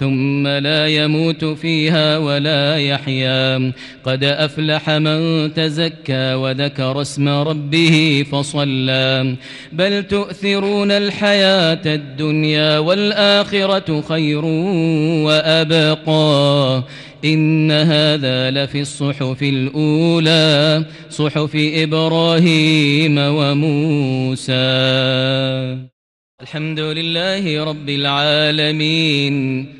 ثم لا يموت فيها ولا يحيا. قد أفلح من تزكى وذكر اسم ربه فصلى. بل تؤثرون الحياة الدنيا والآخرة خير وأبقى. إن هذا لفي الصحف الأولى صحف إبراهيم وموسى. الحمد لله رب العالمين.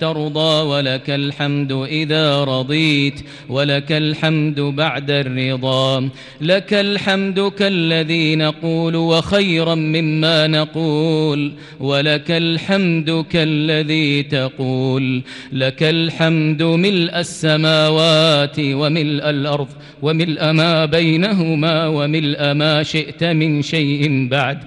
ترضى ولك الحمد إذا رضيت ولك الحمد بعد الرضا. لك الحمد كالذي نقول وخيرا مما نقول ولك الحمد كالذي تقول. لك الحمد ملء السماوات وملء الأرض وملء ما بينهما وملء ما شئت من شيء بعد.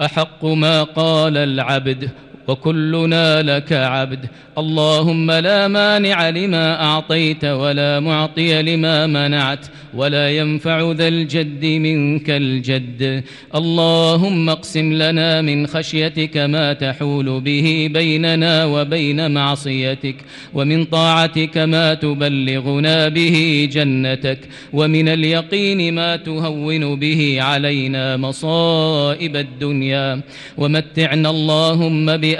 أحق ما قال العبد وكلنا لك عبد. اللهم لا مانع لما أعطيت ولا معطي لما منعت ولا ينفع ذا الجد منك الجد. اللهم اقسم لنا من خشيتك ما تحول به بيننا وبين معصيتك ومن طاعتك ما تبلغنا به جنتك ومن اليقين ما تهون به علينا مصائب الدنيا. ومتعنا اللهم بأ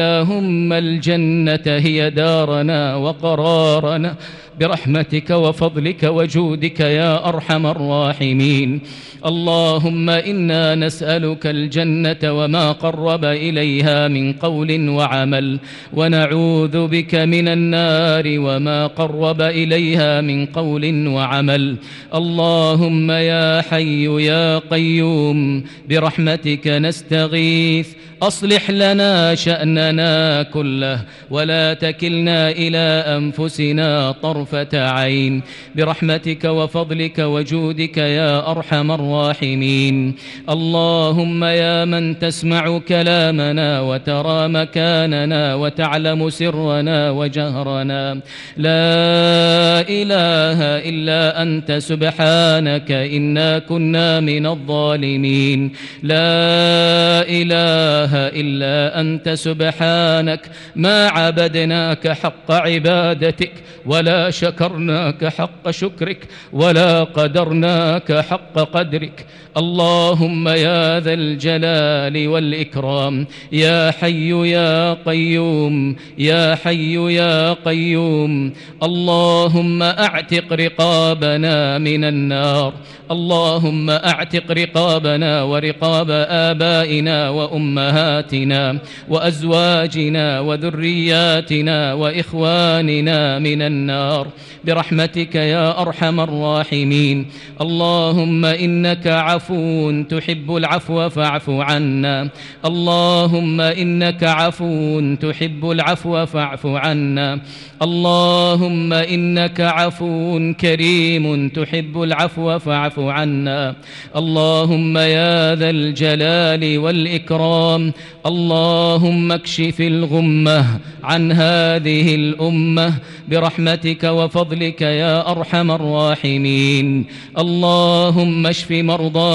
اللهم الجنة هي دارنا وقرارنا برحمتك وفضلك وجودك يا أرحم الراحمين. اللهم إنا نسألك الجنة وما قرب إليها من قول وعمل ونعوذ بك من النار وما قرب إليها من قول وعمل. اللهم يا حي يا قيوم برحمتك نستغيث. أصلح لنا شأننا كله ولا تكلنا إلى أنفسنا طرفة عين. برحمتك وفضلك وجودك يا أرحم الراحمين. اللهم يا من تسمع كلامنا وترى مكاننا وتعلم سرنا وجهرنا. لا إله إلا أنت سبحانك إنا كنا من الظالمين. لا إله إلا أنت سبحانك ما عبدناك حق عبادتك ولا شكرناك حق شكرك ولا قدرناك حق قدرك اللهم يا ذا الجلال والإكرام يا حي يا قيوم يا حي يا قيوم. اللهم أعتق رقابنا من النار اللهم أعتق رقابنا ورقاب آبائنا وأمهاتنا وأزواجنا وذرياتنا وإخواننا من النار. برحمتك يا أرحم الراحمين. اللهم إنك عفو تحب العفو فاعف عنا. اللهم إنك عفو تحب العفو فاعف عنا. اللهم إنك عفو كريم تحب العفو فاعف عنا. اللهم يا ذا الجلال والإكرام اللهم اكشف الغمة عن هذه الأمة. برحمتك وفضلك يا أرحم الراحمين. اللهم اشف مرضانا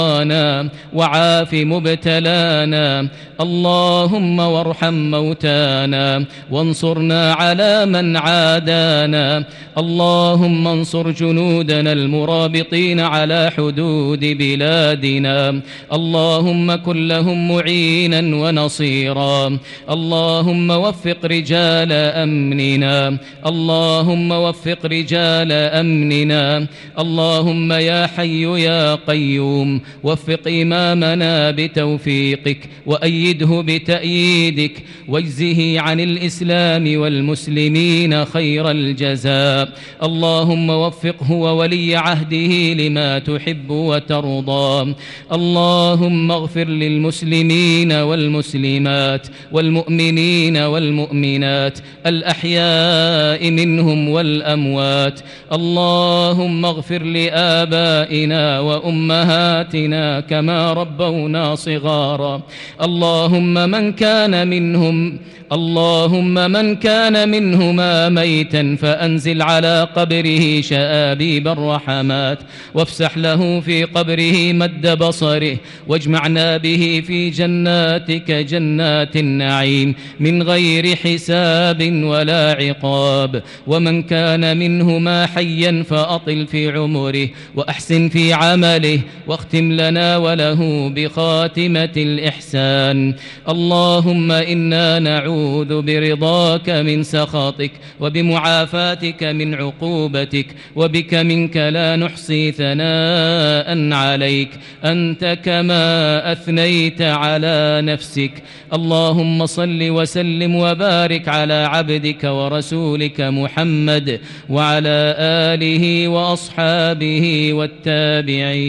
وعاف مبتلانا. اللهم وارحم موتانا وانصرنا على من عادانا. اللهم انصر جنودنا المرابطين على حدود بلادنا. اللهم كن لهم معينا ونصيرا. اللهم وفق رجال أمننا. اللهم وفق رجال أمننا. اللهم يا حي يا قيوم. وفق إمامنا بتوفيقك وأيده بتأييدك واجزه عن الإسلام والمسلمين خير الجزاء. اللهم وفقه وولي عهده لما تحب وترضى. اللهم اغفر للمسلمين والمسلمات والمؤمنين والمؤمنات الأحياء منهم والأموات. اللهم اغفر لآبائنا وأمهاتنا كما ربونا صغارا. اللهم من كان منهم اللهم من كان منهما ميتا فأنزل على قبره شآبيب الرحمات وافسح له في قبره مد بصره واجمعنا به في جناتك جنات النعيم من غير حساب ولا عقاب ومن كان منهما حيا فأطل في عمره وأحسن في عمله واختم لنا وله بخاتمة الإحسان اللهم إنا نعوذ نعوذ برضاك من سخطك وبمعافاتك من عقوبتك وبك منك لا نحصي ثناء عليك. أنت كما أثنيت على نفسك. اللهم صل وسلم وبارك على عبدك ورسولك محمد وعلى آله وأصحابه والتابعين.